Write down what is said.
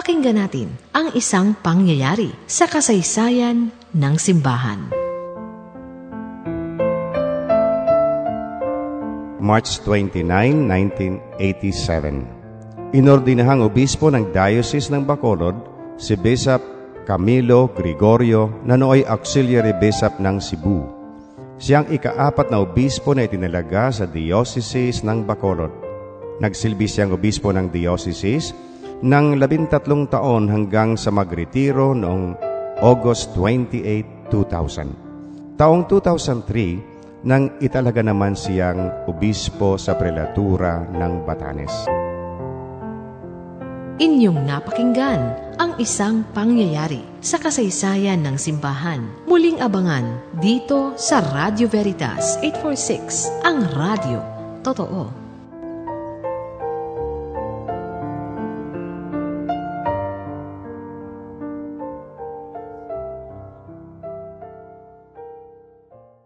Pakinggan natin ang isang pangyayari sa kasaysayan ng simbahan. March 29, 1987 Inordinahang obispo ng Diocese ng Bacolod si Bishop Camilo Gregorio na nooy auxiliary bishop ng Cebu. Siyang ikaapat na obispo na itinalaga sa Diocese ng Bacolod. Nagsilbi siyang obispo ng Diocese ng labintatlong taon hanggang sa magretiro noong August 28, 2000. Taong 2003, nang italaga naman siyang obispo sa prelatura ng Batanes. Inyong napakinggan ang isang pangyayari sa kasaysayan ng simbahan. Muling abangan dito sa Radio Veritas 846, ang radio. Totoo.